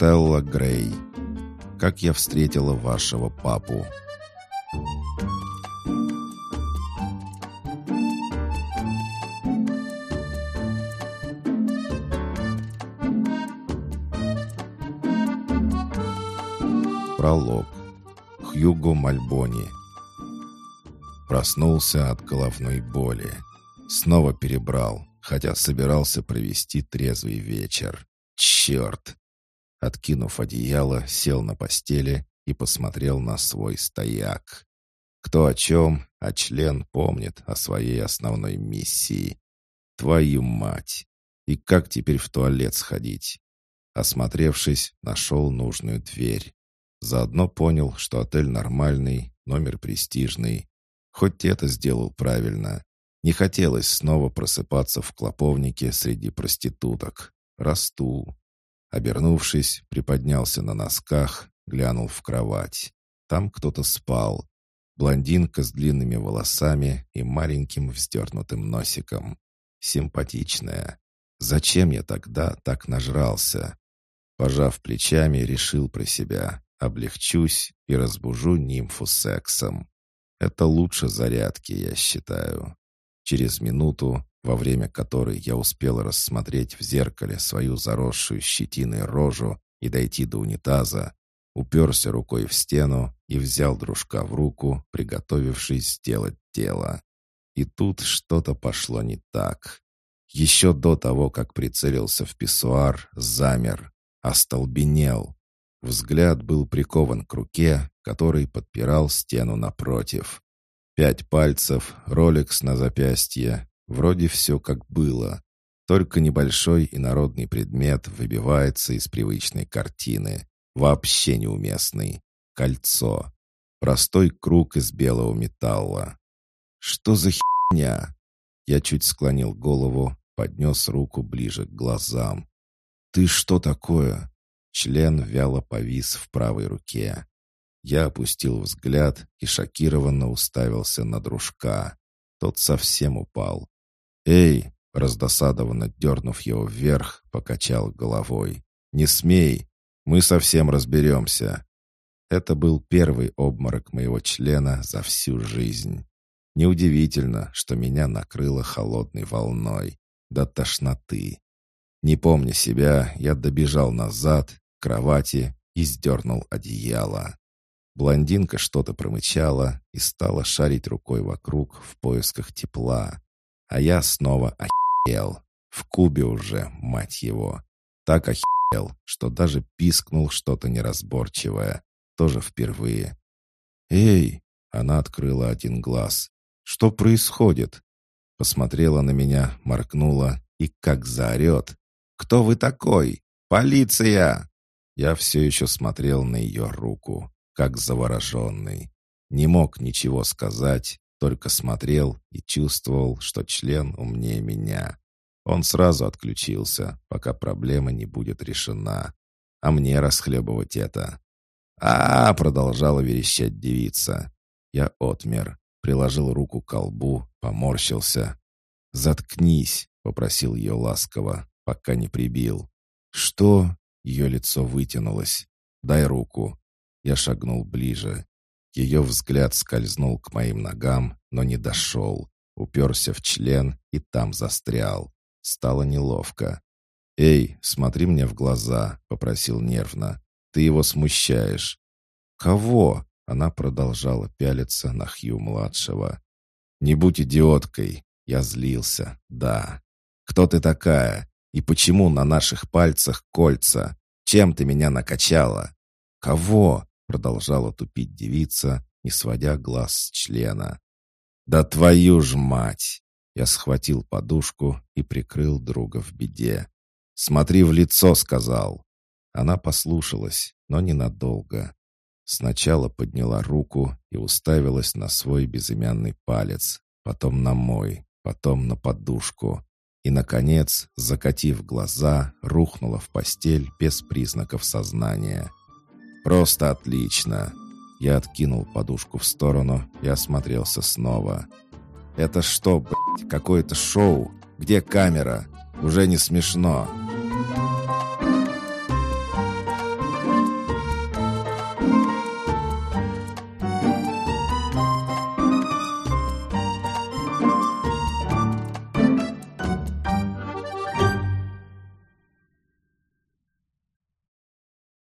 Стелла Грей. Как я встретила вашего папу. Пролог. Хьюго Мальбони. Проснулся от головной боли. Снова перебрал, хотя собирался провести трезвый вечер. Черт! Откинув одеяло, сел на постели и посмотрел на свой стояк. Кто о чем, а член помнит о своей основной миссии. Твою мать! И как теперь в туалет сходить? Осмотревшись, нашел нужную дверь. Заодно понял, что отель нормальный, номер престижный. Хоть это сделал правильно. Не хотелось снова просыпаться в клоповнике среди проституток. Расту. Обернувшись, приподнялся на носках, глянул в кровать. Там кто-то спал. Блондинка с длинными волосами и маленьким вздернутым носиком. Симпатичная. Зачем я тогда так нажрался? Пожав плечами, решил про себя. Облегчусь и разбужу нимфу сексом. Это лучше зарядки, я считаю. Через минуту, во время которой я успел рассмотреть в зеркале свою заросшую щетиной рожу и дойти до унитаза, уперся рукой в стену и взял дружка в руку, приготовившись сделать дело. И тут что-то пошло не так. Еще до того, как прицелился в писсуар, замер, остолбенел. Взгляд был прикован к руке, который подпирал стену напротив. Пять пальцев, роликс на запястье. Вроде все как было. Только небольшой инородный предмет выбивается из привычной картины. Вообще неуместный. Кольцо. Простой круг из белого металла. Что за херня? Я чуть склонил голову, поднес руку ближе к глазам. «Ты что такое?» Член вяло повис в правой руке. Я опустил взгляд и шокированно уставился на дружка. Тот совсем упал. «Эй!» — раздосадованно дернув его вверх, покачал головой. «Не смей! Мы совсем разберемся!» Это был первый обморок моего члена за всю жизнь. Неудивительно, что меня накрыло холодной волной, до тошноты. Не помня себя, я добежал назад, к кровати и сдернул одеяло. Блондинка что-то промычала и стала шарить рукой вокруг в поисках тепла. А я снова охерел. В кубе уже, мать его. Так охерел, что даже пискнул что-то неразборчивое. Тоже впервые. «Эй!» — она открыла один глаз. «Что происходит?» Посмотрела на меня, моркнула и как заорет. «Кто вы такой? Полиция!» Я все еще смотрел на ее руку, как завороженный. Не мог ничего сказать, только смотрел и чувствовал, что член умнее меня. Он сразу отключился, пока проблема не будет решена. А мне расхлебывать это. а, продолжала верещать девица. Я отмер, приложил руку к колбу, поморщился. «Заткнись», — попросил ее ласково, пока не прибил. «Что?» — ее лицо вытянулось. «Дай руку». Я шагнул ближе. Ее взгляд скользнул к моим ногам, но не дошел. Уперся в член и там застрял. Стало неловко. «Эй, смотри мне в глаза», — попросил нервно. «Ты его смущаешь». «Кого?» — она продолжала пялиться на Хью-младшего. «Не будь идиоткой!» Я злился, да. «Кто ты такая? И почему на наших пальцах кольца? Чем ты меня накачала?» «Кого?» — продолжала тупить девица, не сводя глаз с члена. «Да твою ж мать!» Я схватил подушку и прикрыл друга в беде. «Смотри в лицо!» — сказал. Она послушалась, но ненадолго. Сначала подняла руку и уставилась на свой безымянный палец, потом на мой, потом на подушку. И, наконец, закатив глаза, рухнула в постель без признаков сознания. «Просто отлично!» Я откинул подушку в сторону и осмотрелся снова. «Это что, блядь, какое-то шоу? Где камера? Уже не смешно!»